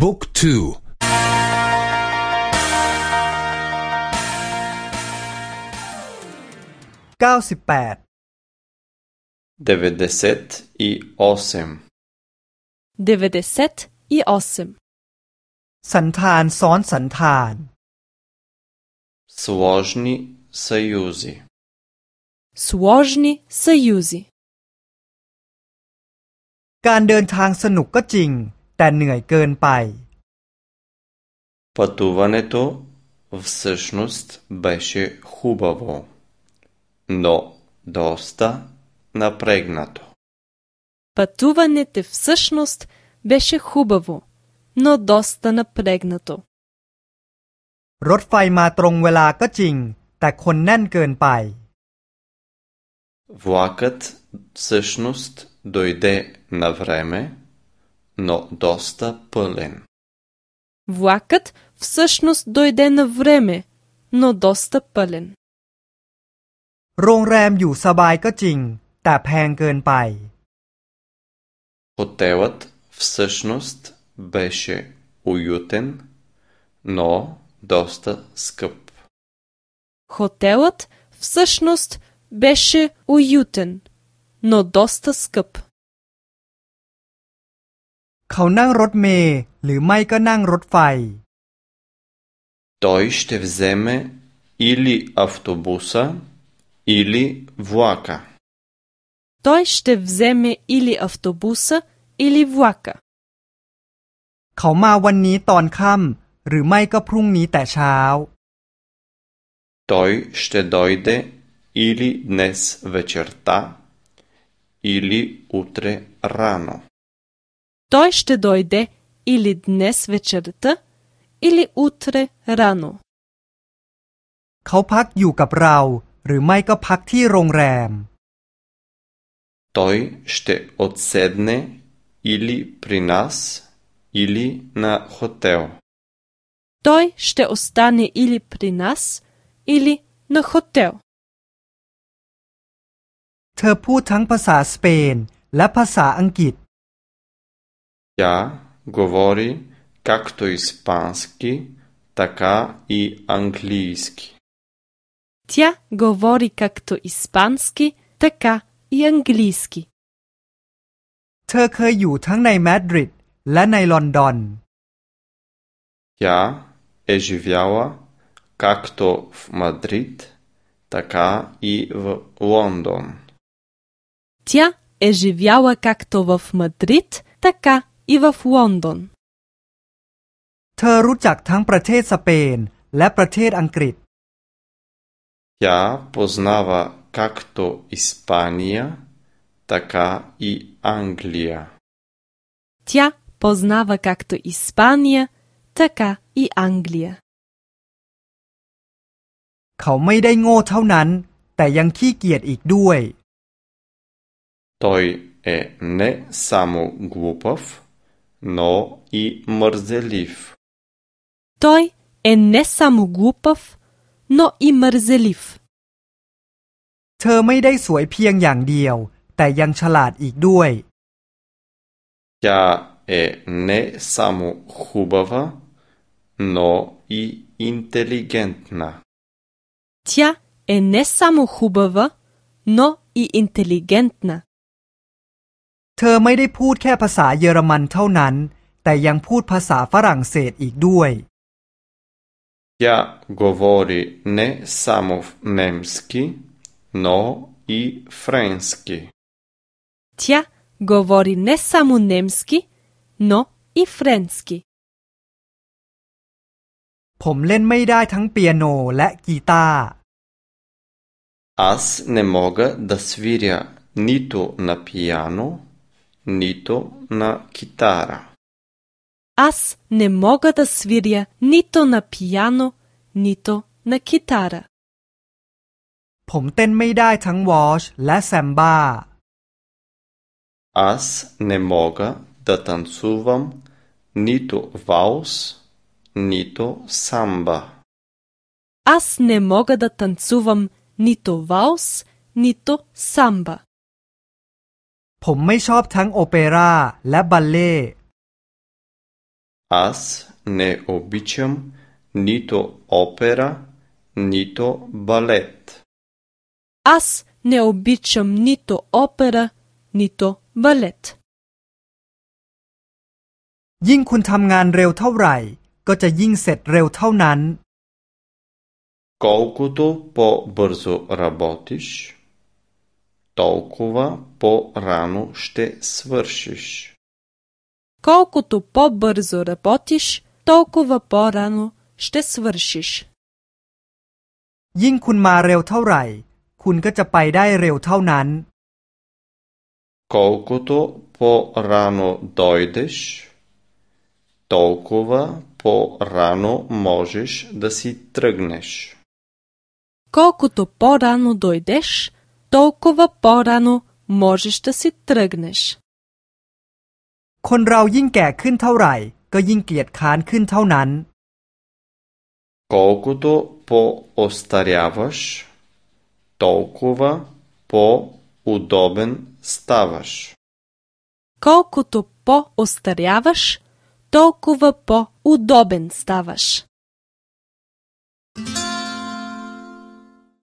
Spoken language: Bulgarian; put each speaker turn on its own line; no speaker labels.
บุ๊กทู
เก้าสิบแปด
เดว
เด
เซตอีออซิม
เดวเดเซตอีออซิม
สันธานซ้อนสันธาน
สว
อจ
นีสยูซี
สวอจนีสยูซี
การเดินทางสนุกก็จริง แต่เหนื่อยเกินไป
Пътуването всъщност беше хубаво, но доста напрегнато.
Пътуването всъщност беше хубаво, но доста напрегнато.
รถไฟมาตรงเวลาก็จริง แต่คนแน่นเกินไป
Влакът всъщност дойде на време, но доста пълен.
Влакът всъщност дойде на време, но доста пълен.
โรงแรมอยู่สบายก็จริง แต่แพงเกินไป
Хотелът всъщност беше уютен, но доста скъп.
Хотелът всъщност беше уютен, но доста скъп.
เขานั่งรถเมล์หรือไม่ก็นั่งรถไฟ
Той ще вземе или автобуса, или влака.
Той ще вземе или автобуса, или влака.
เขามาวันนี้ตอนค่ำหรือไม่ก็พรุ่งนี้แต่เช้า
Той ще дойде или днес вечерта, или утре рано.
Той ще дойде или днес вечерта, или утре рано.
เขาพักอยู่กับเรา หรือไม่ก็พักที่โรงแรม
Той ще отседне или при нас, или на хотел.
Той ще остане или при нас, или на хотел.
เธอพูดทั้งภาษาสเปน และภาษาอังกฤษ
Тя говори както испански, така и английски.
Тя говори както испански, така и английски.
เธอเคยอยู่ทั้งในมาดริดและในลอนดอน
Тя е живяла както в Мадрид, така и в Лондон.
Тя е живяла както в Мадрид, така и в Лондон.
เธอรู้จักทั้งประเทศสเปน และประเทศอังกฤษ
Тя познава както Испания, така и Англия.
Тя познава както Испания, така и Англия.
เขาไม่ได้โง่เท่านั้น แต่ยังขี้เกียจอีกด้วย
Той е не само глупав, но и мързелив.
Той е не само глупав, но и мързелив.
เธอไม่ได้สวยเพียงอย่างเดียว แต่ยังฉลาดอีกด้วย
Тя е не само хубава, но и интелигентна.
Тя е не само хубава, но и интелигентна.
เธอไม่ได้พูดแค่ภาษาเยอรมันเท่านั้น แต่ยังพูดภาษาฝรั่งเศสอีกด้วย
Тя говори не само в немски, но и френски.
Тя говори не само немски, но и френски.
ผมเล่นไม่ได้ทั้งเปียโนและกีตาร์
Аз не мога да свиря нито на пияно, нито на китара.
Аз не мога да свиря нито на пияно, нито на китара.
ผมเต้นไม่ได้ทั้งวอชและแซมบ้า
Аз не мога да танцувам нито валс, нито самба.
Аз не мога да танцувам нито валс, нито самба.
ผมไม่ชอบทั้งโอเปร่าและบัลเล่ต์
Аз не обичам нито опера, нито балет.
Аз не обичам нито опера, нито балет.
ยิ่งคุณทำงานเร็วเท่าไหร่ ก็จะยิ่งเสร็จเร็วเท่านั้น
Колкото по-бързо работиш, толкова по-рано ще свършиш.
Колкото по-бързо работиш, толкова по-рано ще свършиш.
ยิ่งคุณมาเร็วเท่าไหร่ คุณก็จะไปได้เร็วเท่านั้น
Колкото по-рано дойдеш, толкова по-рано можеш да си тръгнеш.
Колкото по-рано дойдеш, толкова по-рано можеш да си тръгнеш.
คนเรายิ่งแก่ขึ้นเท่าไหร่ ก็ยิ่งเกลียดค้านขึ้นเท่านั้น
Колкото по-остаряваш, толкова по-удобен ставаш.
Колкото по-остаряваш, толкова по-удобен ставаш.